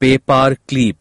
Paper clip.